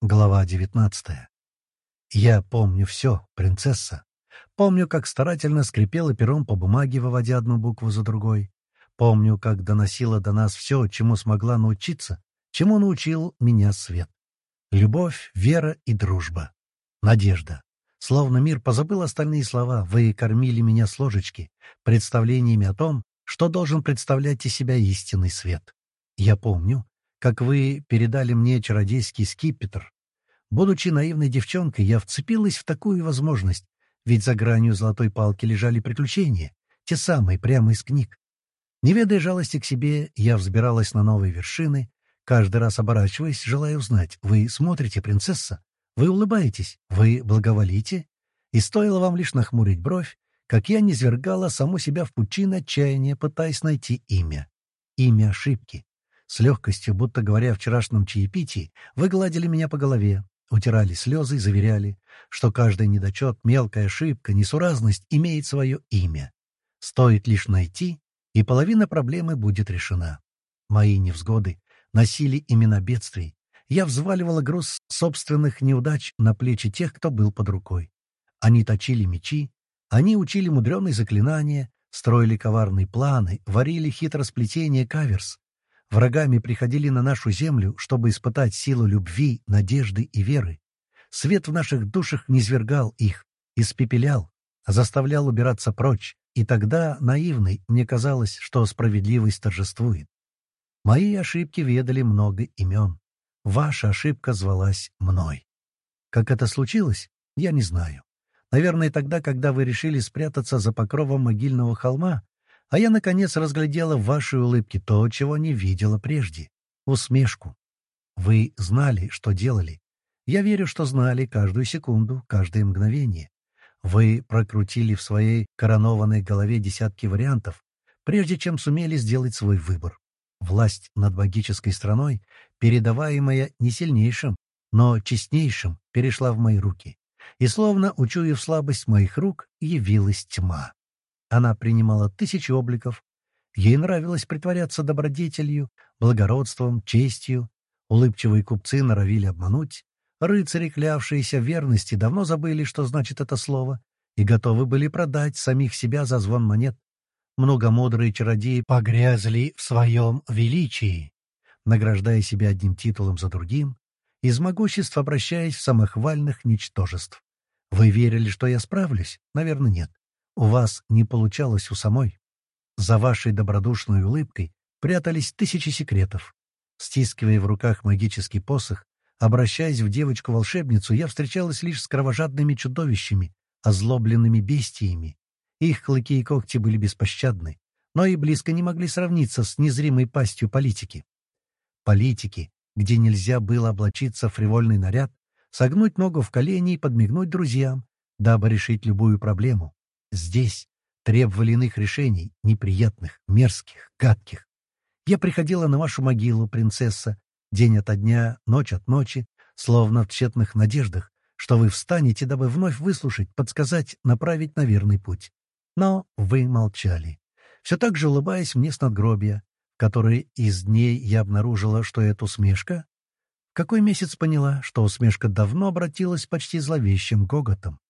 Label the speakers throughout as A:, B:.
A: Глава девятнадцатая. Я помню все, принцесса. Помню, как старательно скрипела пером по бумаге, выводя одну букву за другой. Помню, как доносила до нас все, чему смогла научиться, чему научил меня свет. Любовь, вера и дружба. Надежда. Словно мир позабыл остальные слова, вы кормили меня с ложечки, представлениями о том, что должен представлять из себя истинный свет. Я помню, как вы передали мне чародейский скипетр. Будучи наивной девчонкой, я вцепилась в такую возможность, ведь за гранью золотой палки лежали приключения, те самые, прямо из книг. Не ведая жалости к себе, я взбиралась на новые вершины, каждый раз оборачиваясь, желая узнать, вы смотрите, принцесса? Вы улыбаетесь? Вы благоволите? И стоило вам лишь нахмурить бровь, как я низвергала саму себя в пучины отчаяния, пытаясь найти имя. Имя ошибки. С легкостью, будто говоря о вчерашнем чаепитии, вы гладили меня по голове, утирали слезы и заверяли, что каждый недочет, мелкая ошибка, несуразность имеет свое имя. Стоит лишь найти, и половина проблемы будет решена. Мои невзгоды носили имена бедствий. Я взваливала груз собственных неудач на плечи тех, кто был под рукой. Они точили мечи, они учили мудреные заклинания, строили коварные планы, варили хитросплетение каверс, Врагами приходили на нашу землю, чтобы испытать силу любви, надежды и веры. Свет в наших душах низвергал их, испепелял, заставлял убираться прочь, и тогда, наивный, мне казалось, что справедливость торжествует. Мои ошибки ведали много имен. Ваша ошибка звалась мной. Как это случилось, я не знаю. Наверное, тогда, когда вы решили спрятаться за покровом могильного холма, а я, наконец, разглядела в вашей улыбке то, чего не видела прежде — усмешку. Вы знали, что делали. Я верю, что знали каждую секунду, каждое мгновение. Вы прокрутили в своей коронованной голове десятки вариантов, прежде чем сумели сделать свой выбор. Власть над магической страной, передаваемая не сильнейшим, но честнейшим, перешла в мои руки. И словно, учуяв слабость моих рук, явилась тьма. Она принимала тысячи обликов. Ей нравилось притворяться добродетелью, благородством, честью. Улыбчивые купцы норовили обмануть. Рыцари, клявшиеся в верности, давно забыли, что значит это слово, и готовы были продать самих себя за звон монет. Многомудрые чародеи погрязли в своем величии, награждая себя одним титулом за другим, из могуществ обращаясь в самохвальных ничтожеств. Вы верили, что я справлюсь? Наверное, нет. У вас не получалось у самой. За вашей добродушной улыбкой прятались тысячи секретов. Стискивая в руках магический посох, обращаясь в девочку-волшебницу, я встречалась лишь с кровожадными чудовищами, озлобленными бестиями. Их клыки и когти были беспощадны, но и близко не могли сравниться с незримой пастью политики. Политики, где нельзя было облачиться в фривольный наряд, согнуть ногу в колени и подмигнуть друзьям, дабы решить любую проблему. Здесь требовали иных решений, неприятных, мерзких, гадких. Я приходила на вашу могилу, принцесса, день ото дня, ночь от ночи, словно в тщетных надеждах, что вы встанете, дабы вновь выслушать, подсказать, направить на верный путь. Но вы молчали, все так же улыбаясь мне с надгробия, в которой из дней я обнаружила, что это усмешка. какой месяц поняла, что усмешка давно обратилась почти зловещим гоготом.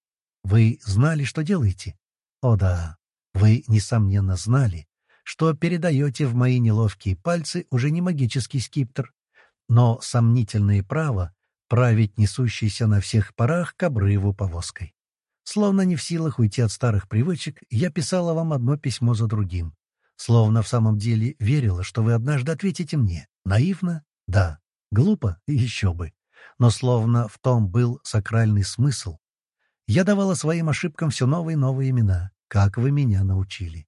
A: Вы знали, что делаете, о да, вы, несомненно, знали, что передаете в мои неловкие пальцы уже не магический скиптер, но сомнительное право править несущейся на всех парах к обрыву повозкой. Словно не в силах уйти от старых привычек, я писала вам одно письмо за другим. Словно в самом деле верила, что вы однажды ответите мне. Наивно? Да. Глупо? Еще бы. Но словно в том был сакральный смысл, я давала своим ошибкам все новые и новые имена, как вы меня научили.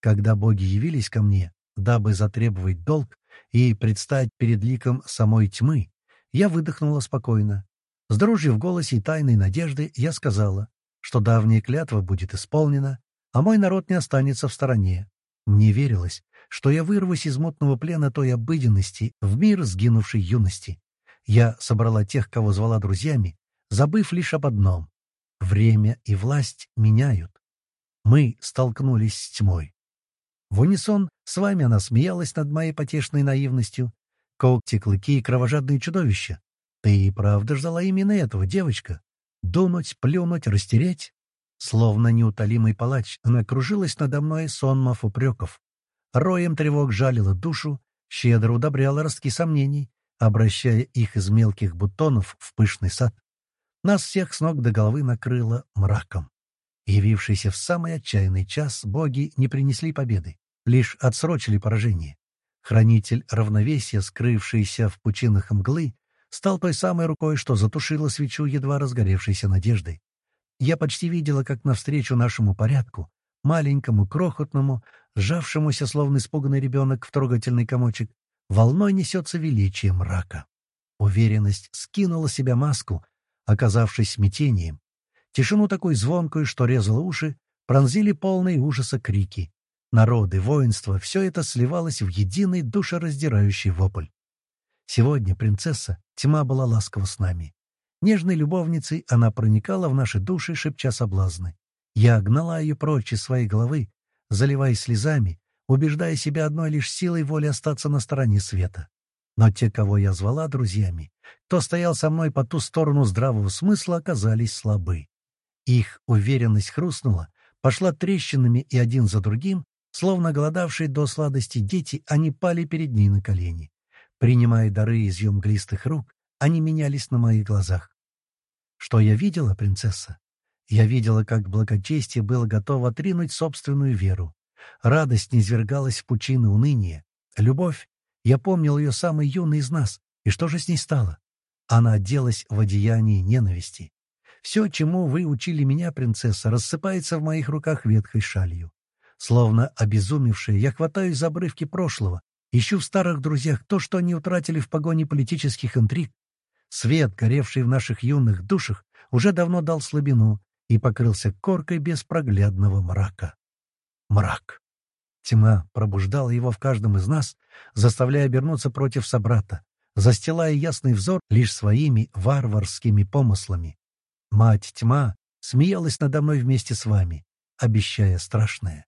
A: Когда боги явились ко мне, дабы затребовать долг и предстать перед ликом самой тьмы, я выдохнула спокойно. С дрожью в голосе и тайной надежды я сказала, что давняя клятва будет исполнена, а мой народ не останется в стороне. Мне верилось, что я вырвусь из мутного плена той обыденности в мир сгинувшей юности. Я собрала тех, кого звала друзьями, забыв лишь об одном Время и власть меняют. Мы столкнулись с тьмой. В унисон с вами она смеялась над моей потешной наивностью. Когти, клыки и кровожадные чудовища. Ты и правда ждала именно этого, девочка? Дунуть, плюнуть, растереть? Словно неутолимый палач, она кружилась надо мной сонмов упреков. Роем тревог жалила душу, щедро удобряла ростки сомнений, обращая их из мелких бутонов в пышный сад. Нас всех с ног до головы накрыло мраком. Явившиеся в самый отчаянный час, боги не принесли победы, лишь отсрочили поражение. Хранитель равновесия, скрывшийся в пучинах мглы, стал той самой рукой, что затушила свечу едва разгоревшейся надеждой. Я почти видела, как навстречу нашему порядку, маленькому, крохотному, сжавшемуся, словно испуганный ребенок в трогательный комочек, волной несется величие мрака. Уверенность скинула себя маску, оказавшись смятением. Тишину такой звонкую, что резала уши, пронзили полные ужаса крики. Народы, воинство — все это сливалось в единый душераздирающий вопль. Сегодня принцесса тьма была ласкова с нами. Нежной любовницей она проникала в наши души, шепча соблазны. Я гнала ее прочь из своей головы, заливаясь слезами, убеждая себя одной лишь силой воли остаться на стороне света. Но те, кого я звала друзьями, кто стоял со мной по ту сторону здравого смысла, оказались слабы. Их уверенность хрустнула, пошла трещинами, и один за другим, словно голодавшие до сладости дети, они пали перед ней на колени. Принимая дары из ее мглистых рук, они менялись на моих глазах. Что я видела, принцесса? Я видела, как благочестие было готово отринуть собственную веру. Радость низвергалась в пучины уныния. Любовь, я помнил ее самой юной из нас. И что же с ней стало? Она оделась в одеянии ненависти. Все, чему вы учили меня, принцесса, рассыпается в моих руках ветхой шалью. Словно обезумевшая, я хватаюсь за обрывки прошлого, ищу в старых друзьях то, что они утратили в погоне политических интриг. Свет, горевший в наших юных душах, уже давно дал слабину и покрылся коркой беспроглядного мрака. Мрак. Тьма пробуждала его в каждом из нас, заставляя обернуться против собрата, застилая ясный взор лишь своими варварскими помыслами. Мать тьма смеялась надо мной вместе с вами, обещая страшное.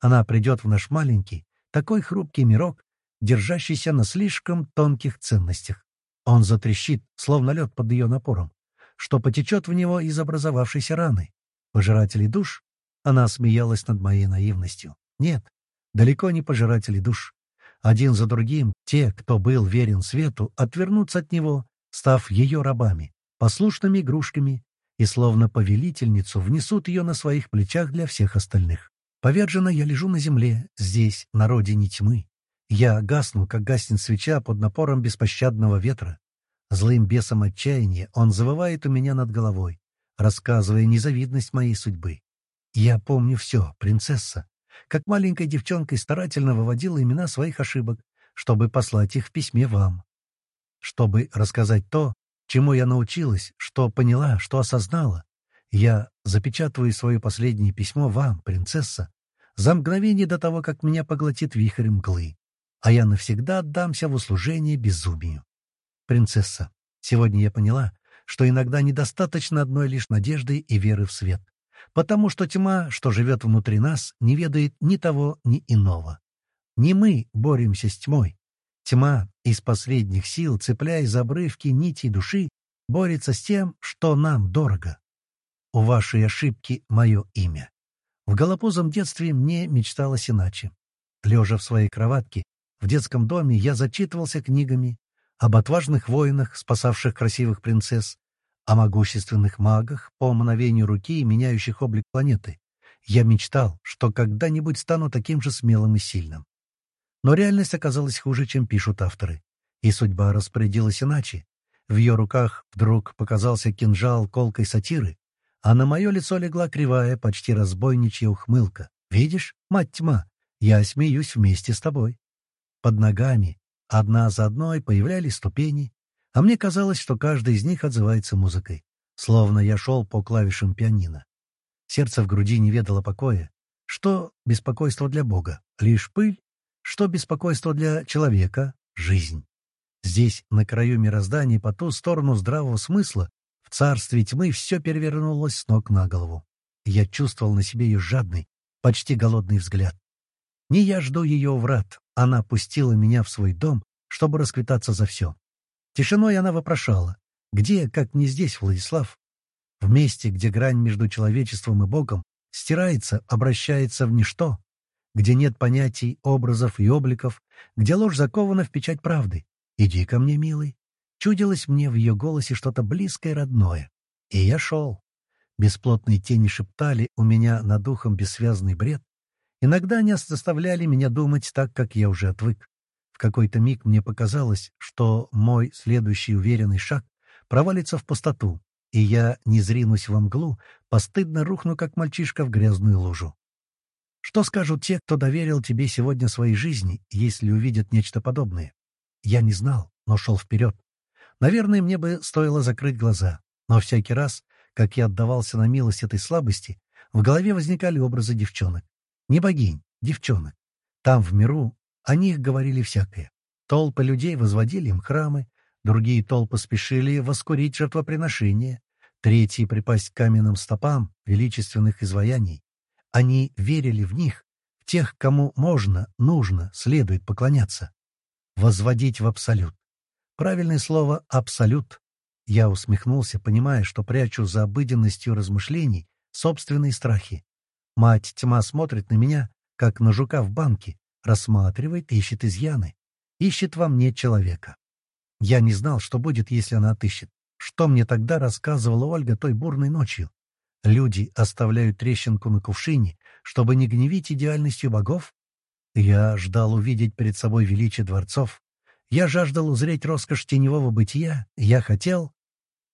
A: Она придет в наш маленький, такой хрупкий мирок, держащийся на слишком тонких ценностях. Он затрещит, словно лед под ее напором, что потечет в него из образовавшейся раны. Пожиратели душ? Она смеялась над моей наивностью. Нет, далеко не пожиратели душ. Один за другим те, кто был верен свету, отвернутся от него, став ее рабами, послушными игрушками, и словно повелительницу внесут ее на своих плечах для всех остальных. Поверженно я лежу на земле, здесь, на родине тьмы. Я гасну, как гаснет свеча под напором беспощадного ветра. Злым бесом отчаяния он завывает у меня над головой, рассказывая незавидность моей судьбы. Я помню все, принцесса, как маленькой девчонкой старательно выводила имена своих ошибок, чтобы послать их в письме вам. Чтобы рассказать то, чему я научилась, что поняла, что осознала. Я запечатываю свое последнее письмо вам, принцесса, за мгновение до того, как меня поглотит вихрь мглы, а я навсегда отдамся в услужение безумию. Принцесса, сегодня я поняла, что иногда недостаточно одной лишь надежды и веры в свет, потому что тьма, что живет внутри нас, не ведает ни того, ни иного. Не мы боремся с тьмой, Тьма из последних сил, цепляясь за обрывки нитей души, борется с тем, что нам дорого. У вашей ошибки мое имя. В голопузом детстве мне мечталось иначе. Лежа в своей кроватке, в детском доме я зачитывался книгами об отважных воинах, спасавших красивых принцесс, о могущественных магах, по мановению руки, меняющих облик планеты. Я мечтал, что когда-нибудь стану таким же смелым и сильным. Но реальность оказалась хуже, чем пишут авторы. И судьба распорядилась иначе. В ее руках вдруг показался кинжал колкой сатиры, а на мое лицо легла кривая, почти разбойничья ухмылка. «Видишь, мать тьма, я смеюсь вместе с тобой». Под ногами, одна за одной, появлялись ступени, а мне казалось, что каждая из них отзывается музыкой, словно я шел по клавишам пианино. Сердце в груди не ведало покоя. Что беспокойство для Бога? Лишь пыль что беспокойство для человека — жизнь. Здесь, на краю мироздания, по ту сторону здравого смысла, в царстве тьмы все перевернулось с ног на голову. Я чувствовал на себе ее жадный, почти голодный взгляд. Не я жду ее врат, она пустила меня в свой дом, чтобы расквитаться за все. Тишиной она вопрошала, Где, как не здесь, Владислав? В месте, где грань между человечеством и Богом стирается, обращается в ничто, где нет понятий, образов и обликов, где ложь закована в печать правды. Иди ко мне, милый. Чудилось мне в ее голосе что-то близкое родное. И я шел. Бесплотные тени шептали у меня над духом бессвязный бред. Иногда они заставляли меня думать так, как я уже отвык. В какой-то миг мне показалось, что мой следующий уверенный шаг провалится в пустоту, и я не зринусь во мглу, постыдно рухну, как мальчишка, в грязную лужу. Что скажут те, кто доверил тебе сегодня своей жизни, если увидят нечто подобное? Я не знал, но шел вперед. Наверное, мне бы стоило закрыть глаза, но всякий раз, как я отдавался на милость этой слабости, в голове возникали образы девчонок. Не богинь, девчонок. Там, в миру, о них говорили всякое. Толпы людей возводили им храмы, другие толпы спешили воскурить жертвоприношение, третьи — припасть к каменным стопам величественных изваяний. Они верили в них, в тех, кому можно, нужно, следует поклоняться. Возводить в абсолют. Правильное слово «абсолют». Я усмехнулся, понимая, что прячу за обыденностью размышлений собственные страхи. Мать тьма смотрит на меня, как на жука в банке, рассматривает, ищет изъяны. Ищет во мне человека. Я не знал, что будет, если она отыщет. Что мне тогда рассказывала Ольга той бурной ночью? Люди оставляют трещинку на кувшине, чтобы не гневить идеальностью богов? Я ждал увидеть перед собой величие дворцов. Я жаждал узреть роскошь теневого бытия. Я хотел...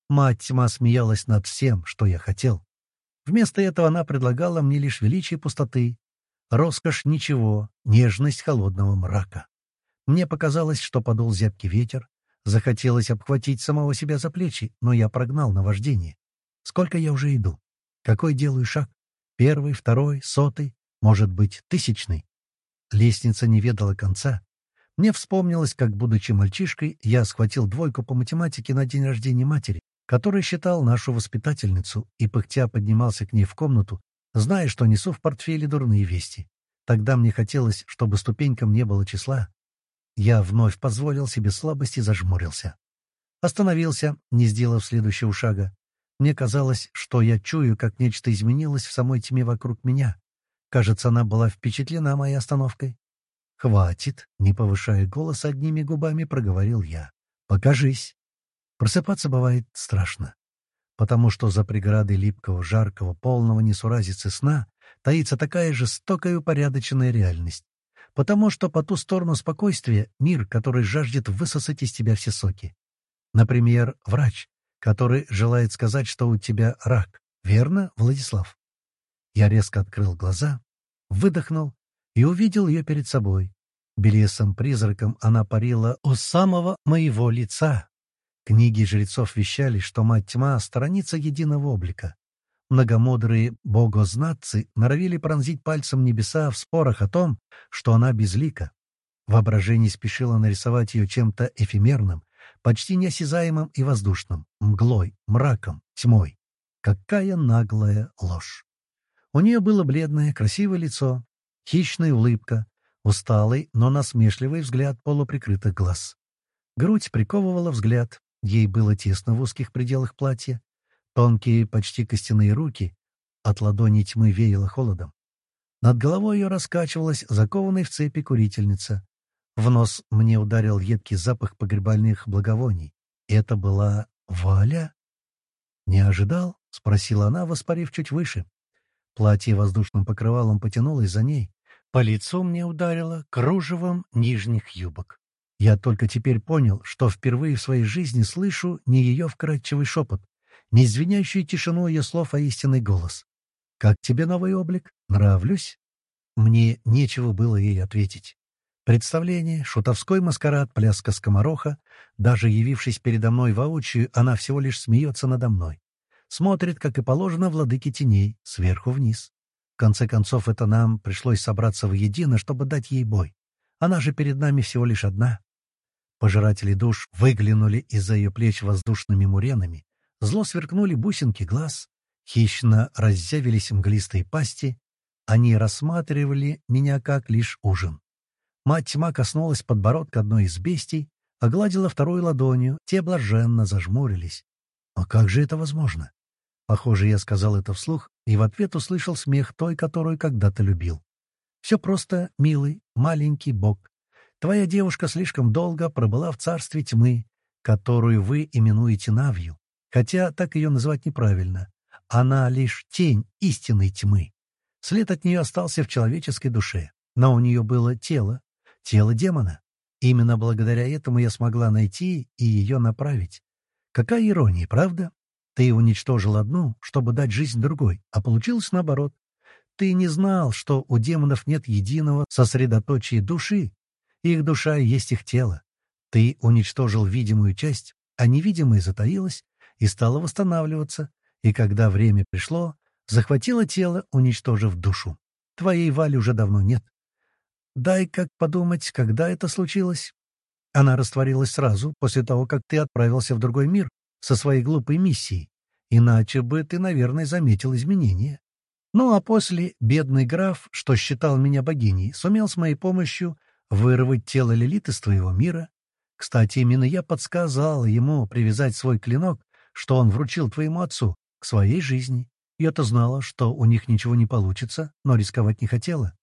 A: Мать тьма смеялась над всем, что я хотел. Вместо этого она предлагала мне лишь величие пустоты, роскошь ничего, нежность холодного мрака. Мне показалось, что подул зябкий ветер, захотелось обхватить самого себя за плечи, но я прогнал наваждение. Сколько я уже иду? Какой делаю шаг? Первый, второй, сотый, может быть, тысячный? Лестница не ведала конца. Мне вспомнилось, как, будучи мальчишкой, я схватил двойку по математике на день рождения матери, который считал нашу воспитательницу, и пыхтя поднимался к ней в комнату, зная, что несу в портфеле дурные вести. Тогда мне хотелось, чтобы ступенькам не было числа. Я вновь позволил себе слабости и зажмурился. Остановился, не сделав следующего шага. Мне казалось, что я чую, как нечто изменилось в самой тьме вокруг меня. Кажется, она была впечатлена моей остановкой. «Хватит!» — не повышая голос, одними губами проговорил я. «Покажись!» Просыпаться бывает страшно, потому что за преградой липкого, жаркого, полного несуразицы сна таится такая жестокая и упорядоченная реальность. Потому что по ту сторону спокойствия — мир, который жаждет высосать из тебя все соки. Например, врач, который желает сказать, что у тебя рак. Верно, Владислав? Я резко открыл глаза, выдохнул и увидел ее перед собой. Белесом-призраком она парила у самого моего лица. Книги жрецов вещали, что мать тьма сторонится единого облика. Многомудрые богознатцы норовили пронзить пальцем небеса в спорах о том, что она безлика. Воображение спешило нарисовать ее чем-то эфемерным, почти неосязаемым и воздушным, мглой, мраком, тьмой. Какая наглая ложь! У нее было бледное, красивое лицо, хищная улыбка, усталый, но насмешливый взгляд полуприкрытых глаз. Грудь приковывала взгляд, ей было тесно в узких пределах платья. Тонкие, почти костяные руки, от ладони тьмы веяло холодом. Над головой ее раскачивалась закованная в цепи курительница. В нос мне ударил едкий запах погребальных благовоний. Это была Валя? «Не ожидал?» — спросила она, воспарив чуть выше. Платье воздушным покрывалом потянулось за ней. По лицу мне ударило кружевом нижних юбок. Я только теперь понял, что впервые в своей жизни слышу не ее вкрадчивый шепот, не извиняющую тишину ее слов, а истинный голос. «Как тебе новый облик? Нравлюсь?» Мне нечего было ей ответить. Представление, шутовской маскарад, пляска скомороха. Даже явившись передо мной воочию, она всего лишь смеется надо мной. Смотрит, как и положено, владыке теней, сверху вниз. В конце концов, это нам пришлось собраться воедино, чтобы дать ей бой. Она же перед нами всего лишь одна. Пожиратели душ выглянули из-за ее плеч воздушными муренами. Зло сверкнули бусинки глаз. Хищно раззявились мглистые пасти. Они рассматривали меня как лишь ужин. Мать тьма коснулась подбородка одной из бестий, огладила второй ладонью, те блаженно зажмурились. А как же это возможно? Похоже, я сказал это вслух, и в ответ услышал смех той, которую когда-то любил. Все просто, милый, маленький бог. Твоя девушка слишком долго пробыла в царстве тьмы, которую вы именуете Навью, хотя так ее называть неправильно. Она лишь тень истинной тьмы. След от нее остался в человеческой душе, но у нее было тело, тело демона. Именно благодаря этому я смогла найти и ее направить. Какая ирония, правда? Ты уничтожил одну, чтобы дать жизнь другой, а получилось наоборот. Ты не знал, что у демонов нет единого сосредоточия души. Их душа есть их тело. Ты уничтожил видимую часть, а невидимая затаилась и стала восстанавливаться, и когда время пришло, захватила тело, уничтожив душу. Твоей Вали уже давно нет. Дай как подумать, когда это случилось. Она растворилась сразу, после того, как ты отправился в другой мир со своей глупой миссией. Иначе бы ты, наверное, заметил изменения. Ну а после бедный граф, что считал меня богиней, сумел с моей помощью вырвать тело Лилит из твоего мира. Кстати, именно я подсказал ему привязать свой клинок, что он вручил твоему отцу, к своей жизни. Я-то знала, что у них ничего не получится, но рисковать не хотела.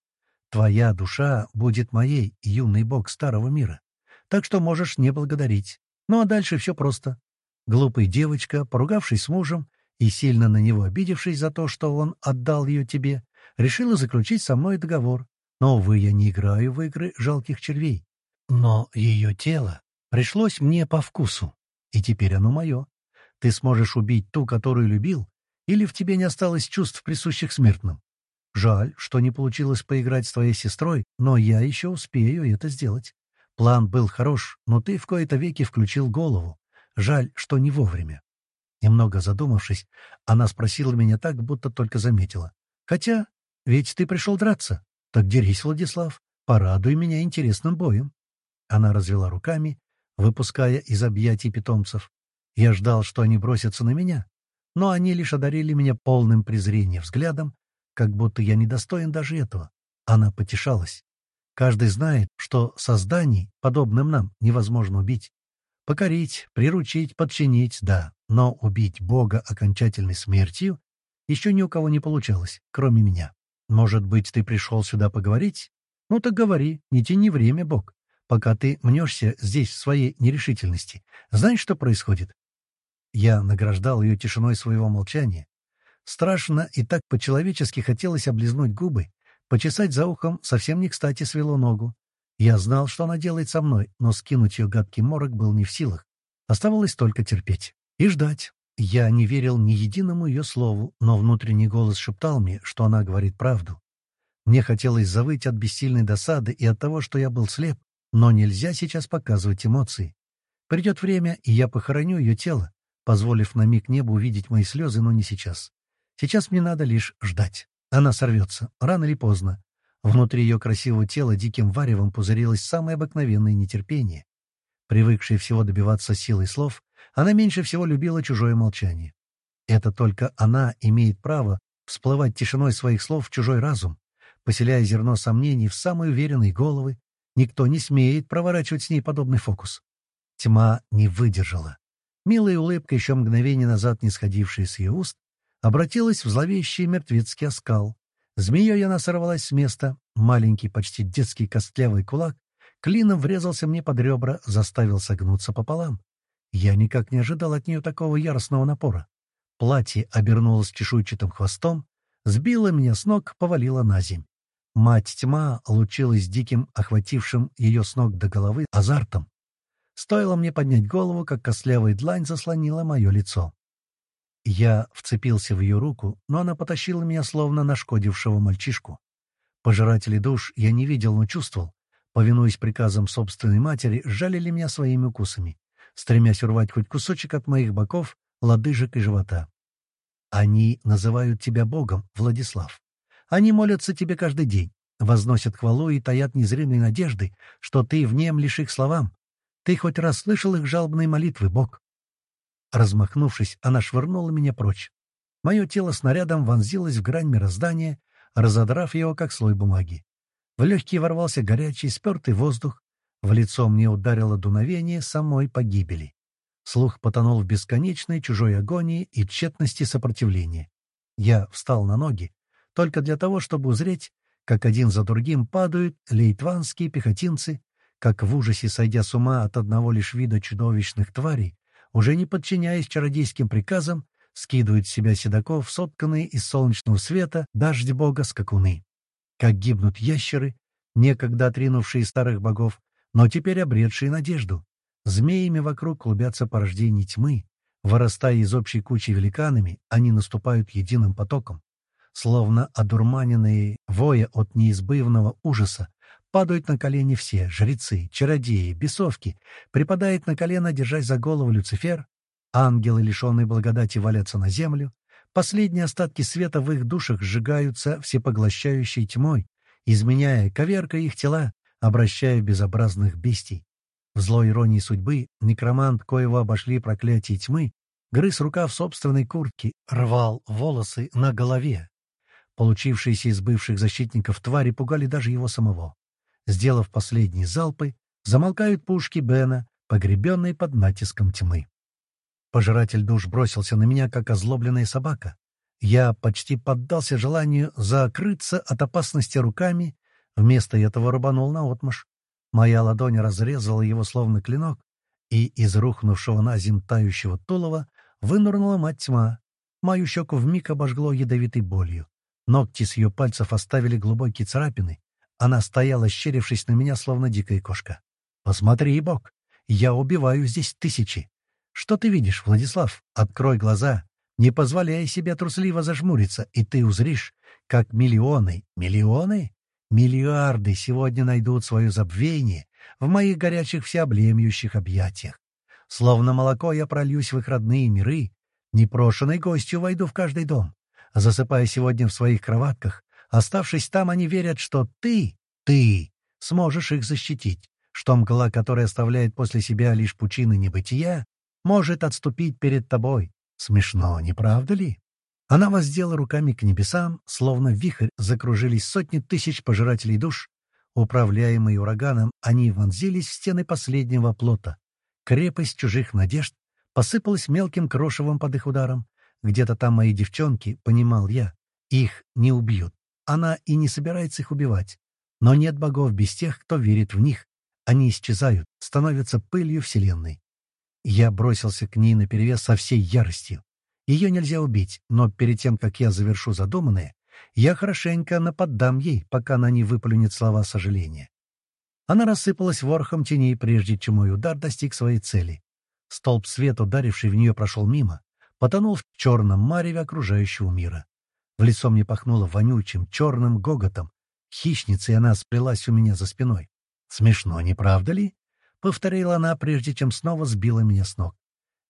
A: Твоя душа будет моей, юный бог старого мира. Так что можешь не благодарить. Ну а дальше все просто. Глупая девочка, поругавшись с мужем и сильно на него обидевшись за то, что он отдал ее тебе, решила заключить со мной договор. Но, увы, я не играю в игры жалких червей. Но ее тело пришлось мне по вкусу, и теперь оно мое. Ты сможешь убить ту, которую любил, или в тебе не осталось чувств, присущих смертным. Жаль, что не получилось поиграть с твоей сестрой, но я еще успею это сделать. План был хорош, но ты в кои-то веки включил голову. Жаль, что не вовремя. Немного задумавшись, она спросила меня так, будто только заметила. «Хотя, ведь ты пришел драться. Так дерись, Владислав, порадуй меня интересным боем». Она развела руками, выпуская из объятий питомцев. Я ждал, что они бросятся на меня, но они лишь одарили меня полным презрением взглядом, как будто я недостоин даже этого. Она потешалась. Каждый знает, что созданий, подобным нам, невозможно убить. Покорить, приручить, подчинить — да, но убить Бога окончательной смертью еще ни у кого не получалось, кроме меня. Может быть, ты пришел сюда поговорить? Ну так говори, не тяни время, Бог, пока ты мнешься здесь в своей нерешительности. Знаешь, что происходит? Я награждал ее тишиной своего молчания. Страшно и так по-человечески хотелось облизнуть губы, почесать за ухом совсем не кстати свело ногу. Я знал, что она делает со мной, но скинуть ее гадкий морок был не в силах. Оставалось только терпеть и ждать. Я не верил ни единому ее слову, но внутренний голос шептал мне, что она говорит правду. Мне хотелось завыть от бессильной досады и от того, что я был слеп, но нельзя сейчас показывать эмоции. Придет время, и я похороню ее тело, позволив на миг небу увидеть мои слезы, но не сейчас. Сейчас мне надо лишь ждать. Она сорвется, рано или поздно, Внутри ее красивого тела диким варевом пузырилось самое обыкновенное нетерпение. Привыкшая всего добиваться силой слов, она меньше всего любила чужое молчание. Это только она имеет право всплывать тишиной своих слов в чужой разум, поселяя зерно сомнений в самые уверенные головы. Никто не смеет проворачивать с ней подобный фокус. Тьма не выдержала. Милая улыбка, еще мгновение назад не сходившая с ее уст, обратилась в зловещий мертвецкий оскал, Змеей она сорвалась с места. Маленький, почти детский костлявый кулак клином врезался мне под ребра, заставил согнуться пополам. Я никак не ожидал от нее такого яростного напора. Платье обернулось чешуйчатым хвостом, сбило меня с ног, повалило на земь. Мать тьма лучилась диким, охватившим ее с ног до головы, азартом. Стоило мне поднять голову, как костлявая длань заслонила мое лицо. Я вцепился в ее руку, но она потащила меня словно нашкодившего мальчишку. Пожиратели душ я не видел, но чувствовал. Повинуясь приказам собственной матери, жалили меня своими укусами, стремясь урвать хоть кусочек от моих боков, лодыжек и живота. Они называют тебя Богом, Владислав. Они молятся тебе каждый день, возносят хвалу и таят незримые надежды, что ты внемлешь их словам. Ты хоть раз слышал их жалобные молитвы, Бог? Размахнувшись, она швырнула меня прочь. Мое тело снарядом вонзилось в грань мироздания, разодрав его, как слой бумаги. В легкие ворвался горячий, спертый воздух. В лицо мне ударило дуновение самой погибели. Слух потонул в бесконечной чужой агонии и тщетности сопротивления. Я встал на ноги только для того, чтобы узреть, как один за другим падают лейтванские пехотинцы, как в ужасе, сойдя с ума от одного лишь вида чудовищных тварей, уже не подчиняясь чародейским приказам, скидывают с себя седаков, сотканные из солнечного света, дождь бога скакуны. Как гибнут ящеры, некогда отринувшие старых богов, но теперь обретшие надежду. Змеями вокруг клубятся порождения тьмы. Вырастая из общей кучи великанами, они наступают единым потоком. Словно одурманенные, воя от неизбывного ужаса, падают на колени все — жрецы, чародеи, бесовки, припадает на колено, держась за голову Люцифер, ангелы, лишенные благодати, валятся на землю, последние остатки света в их душах сжигаются всепоглощающей тьмой, изменяя, коверкая их тела, обращая в безобразных бестий. В злой иронии судьбы некромант, коего обошли проклятие тьмы, грыз рука в собственной куртке, рвал волосы на голове. Получившиеся из бывших защитников твари пугали даже его самого. Сделав последние залпы, замолкают пушки Бена, погребенные под натиском тьмы. Пожиратель душ бросился на меня, как озлобленная собака. Я почти поддался желанию закрыться от опасности руками, вместо этого рубанул наотмашь. Моя ладонь разрезала его словно клинок, и из рухнувшего на земь тающего тулова вынырнула мать тьма. Мою щеку вмиг обожгло ядовитой болью. Ногти с ее пальцев оставили глубокие царапины. Она стояла, щерившись на меня, словно дикая кошка. «Посмотри, Бог, я убиваю здесь тысячи. Что ты видишь, Владислав? Открой глаза, не позволяй себе трусливо зажмуриться, и ты узришь, как миллионы, миллионы, Миллиарды сегодня найдут свое забвение в моих горячих всеобъемлющих объятиях. Словно молоко я прольюсь в их родные миры, непрошенной гостью войду в каждый дом. Засыпая сегодня в своих кроватках, оставшись там, они верят, что ты, ты, сможешь их защитить, что мгла, которая оставляет после себя лишь пучины небытия, может отступить перед тобой. Смешно, не правда ли? Она воздела руками к небесам, словно вихрь закружились сотни тысяч пожирателей душ. Управляемые ураганом, они вонзились в стены последнего плота. Крепость чужих надежд посыпалась мелким крошевом под их ударом. Где-то там мои девчонки, понимал я, их не убьют. Она и не собирается их убивать. Но нет богов без тех, кто верит в них. Они исчезают, становятся пылью Вселенной. Я бросился к ней наперевес со всей яростью. Ее нельзя убить, но перед тем, как я завершу задуманное, я хорошенько наподдам ей, пока она не выплюнет слова сожаления. Она рассыпалась ворохом теней, прежде чем мой удар достиг своей цели. Столб света, ударивший в нее, прошел мимо, потонул в черном мареве окружающего мира. В лицо мне пахнуло вонючим, черным гоготом. Хищницей она сплелась у меня за спиной. «Смешно, не правда ли?» — повторила она, прежде чем снова сбила меня с ног.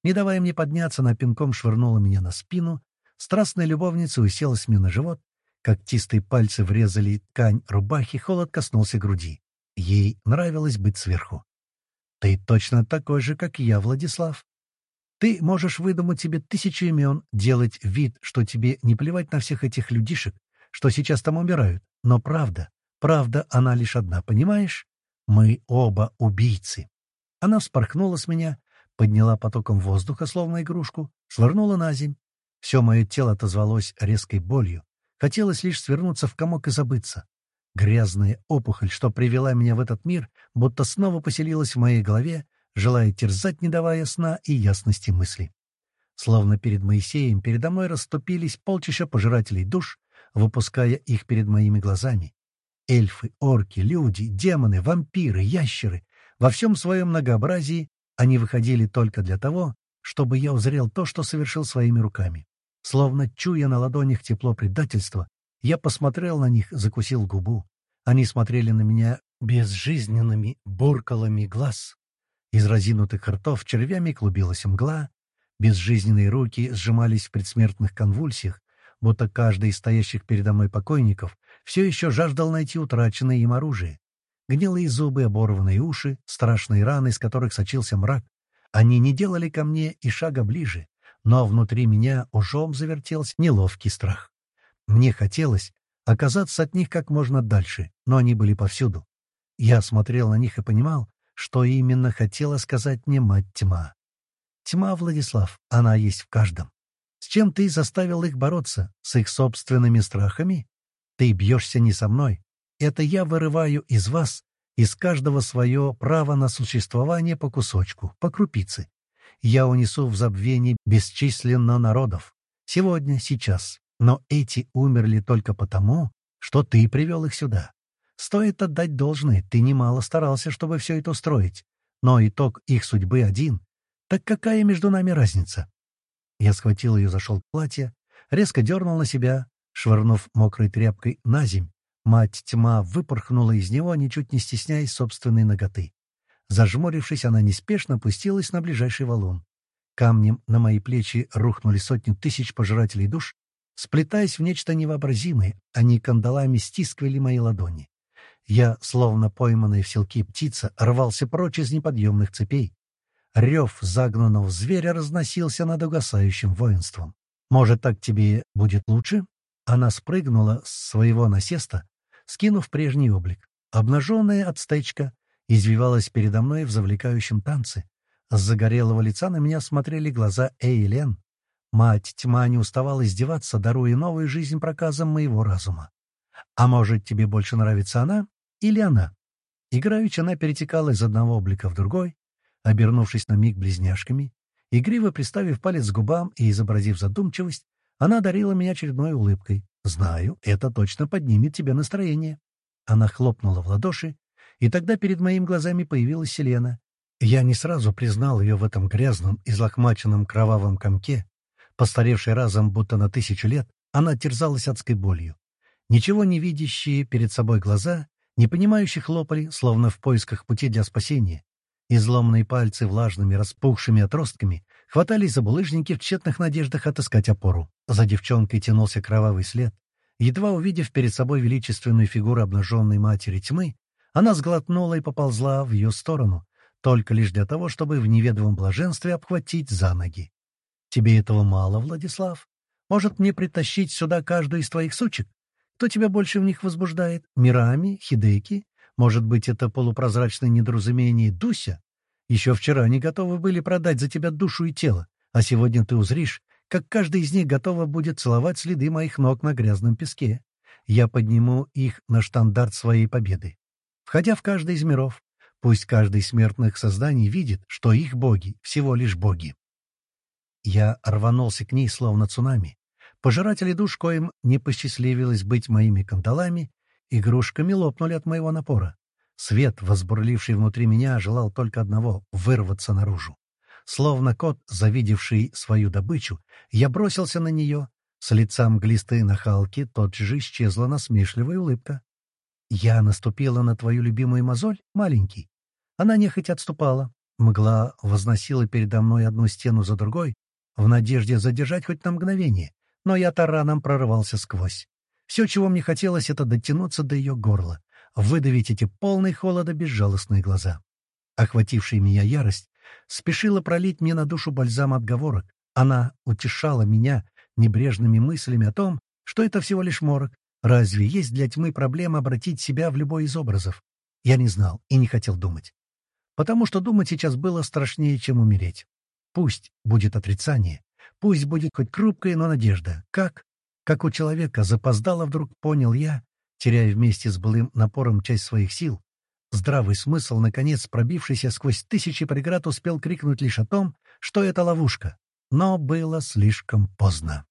A: Не давая мне подняться, она пинком швырнула меня на спину. Страстная любовница уселась мне на живот. Когтистые пальцы врезали ткань рубахи, холод коснулся груди. Ей нравилось быть сверху. «Ты точно такой же, как я, Владислав. Ты можешь выдумать себе тысячу имен, делать вид, что тебе не плевать на всех этих людишек, что сейчас там умирают. Но правда, правда, она лишь одна, понимаешь? Мы оба убийцы». Она вспорхнула с меня, подняла потоком воздуха, словно игрушку, швырнула на земь. Все мое тело отозвалось резкой болью. Хотелось лишь свернуться в комок и забыться. Грязная опухоль, что привела меня в этот мир, будто снова поселилась в моей голове, желая терзать, не давая сна и ясности мысли. Словно перед Моисеем передо мной расступились полчища пожирателей душ, выпуская их перед моими глазами. Эльфы, орки, люди, демоны, вампиры, ящеры — во всем своем многообразии они выходили только для того, чтобы я узрел то, что совершил своими руками. Словно чуя на ладонях тепло предательства, я посмотрел на них, закусил губу. Они смотрели на меня безжизненными буркалами глаз. Из разинутых ртов червями клубилась мгла, безжизненные руки сжимались в предсмертных конвульсиях, будто каждый из стоящих передо мной покойников все еще жаждал найти утраченное им оружие. Гнилые зубы, оборванные уши, страшные раны, из которых сочился мрак. Они не делали ко мне и шага ближе, но внутри меня ужом завертелся неловкий страх. Мне хотелось оказаться от них как можно дальше, но они были повсюду. Я смотрел на них и понимал, что именно хотела сказать мне мать тьма. Тьма, Владислав, она есть в каждом. С чем ты заставил их бороться? С их собственными страхами? Ты бьешься не со мной. Это я вырываю из вас, из каждого свое право на существование по кусочку, по крупице. Я унесу в забвение бесчисленно народов. Сегодня, сейчас. Но эти умерли только потому, что ты привел их сюда. Стоит отдать должное, ты немало старался, чтобы все это устроить. Но итог их судьбы один. Так какая между нами разница? Я схватил ее за шелк платья, резко дернул на себя, швырнув мокрой тряпкой на земь. Мать тьма выпорхнула из него, ничуть не стесняясь собственной ноготы. Зажмурившись, она неспешно опустилась на ближайший валун. Камнем на мои плечи рухнули сотни тысяч пожирателей душ, сплетаясь в нечто невообразимое, они кандалами стискивали мои ладони. Я, словно пойманная в селки птица, рвался прочь из неподъемных цепей. Рев загнанного зверя разносился над угасающим воинством. «Может, так тебе будет лучше?» Она спрыгнула с своего насеста, скинув прежний облик. Обнаженная отстечка извивалась передо мной в завлекающем танце. С загорелого лица на меня смотрели глаза Эйлен. Мать тьма не уставала издеваться, даруя новую жизнь проказам моего разума. «А может, тебе больше нравится она или она?» Играючи, она перетекала из одного облика в другой, обернувшись на миг близняшками, игриво приставив палец к губам и изобразив задумчивость, она одарила меня очередной улыбкой. «Знаю, это точно поднимет тебе настроение». Она хлопнула в ладоши, и тогда перед моими глазами появилась Селена. Я не сразу признал ее в этом грязном, излохмаченном кровавом комке. Постаревшей разом, будто на тысячу лет, она терзалась адской болью. Ничего не видящие перед собой глаза, не понимающие хлопали, словно в поисках пути для спасения. Изломные пальцы влажными, распухшими отростками хватались за булыжники в тщетных надеждах отыскать опору. За девчонкой тянулся кровавый след. Едва увидев перед собой величественную фигуру обнаженной матери тьмы, она сглотнула и поползла в ее сторону, только лишь для того, чтобы в неведомом блаженстве обхватить за ноги. «Тебе этого мало, Владислав? Может, мне притащить сюда каждую из твоих сучек? Кто тебя больше в них возбуждает? Мирами? Хидеки? Может быть, это полупрозрачное недоразумение Дуся? Еще вчера они готовы были продать за тебя душу и тело, а сегодня ты узришь, как каждый из них готова будет целовать следы моих ног на грязном песке. Я подниму их на штандарт своей победы. Входя в каждый из миров, пусть каждый из смертных созданий видит, что их боги — всего лишь боги. Я рванулся к ней, словно цунами. Пожиратели душ, коим не посчастливилось быть моими кандалами, игрушками лопнули от моего напора. Свет, возбурливший внутри меня, желал только одного — вырваться наружу. Словно кот, завидевший свою добычу, я бросился на нее. С лица мглистой нахалки тот же исчезла насмешливая улыбка. «Я наступила на твою любимую мозоль, маленький». Она нехотя отступала. Мгла возносила передо мной одну стену за другой, в надежде задержать хоть на мгновение, но я тараном прорывался сквозь. Все, чего мне хотелось, это дотянуться до ее горла, выдавить эти полные холода безжалостные глаза. Охватившая меня ярость спешила пролить мне на душу бальзам отговорок. Она утешала меня небрежными мыслями о том, что это всего лишь морок. Разве есть для тьмы проблема обратить себя в любой из образов? Я не знал и не хотел думать. Потому что думать сейчас было страшнее, чем умереть. Пусть будет отрицание, пусть будет хоть крупкая, но надежда. Как? Как у человека запоздало вдруг понял я, теряя вместе с былым напором часть своих сил. Здравый смысл, наконец пробившийся сквозь тысячи преград, успел крикнуть лишь о том, что это ловушка. Но было слишком поздно.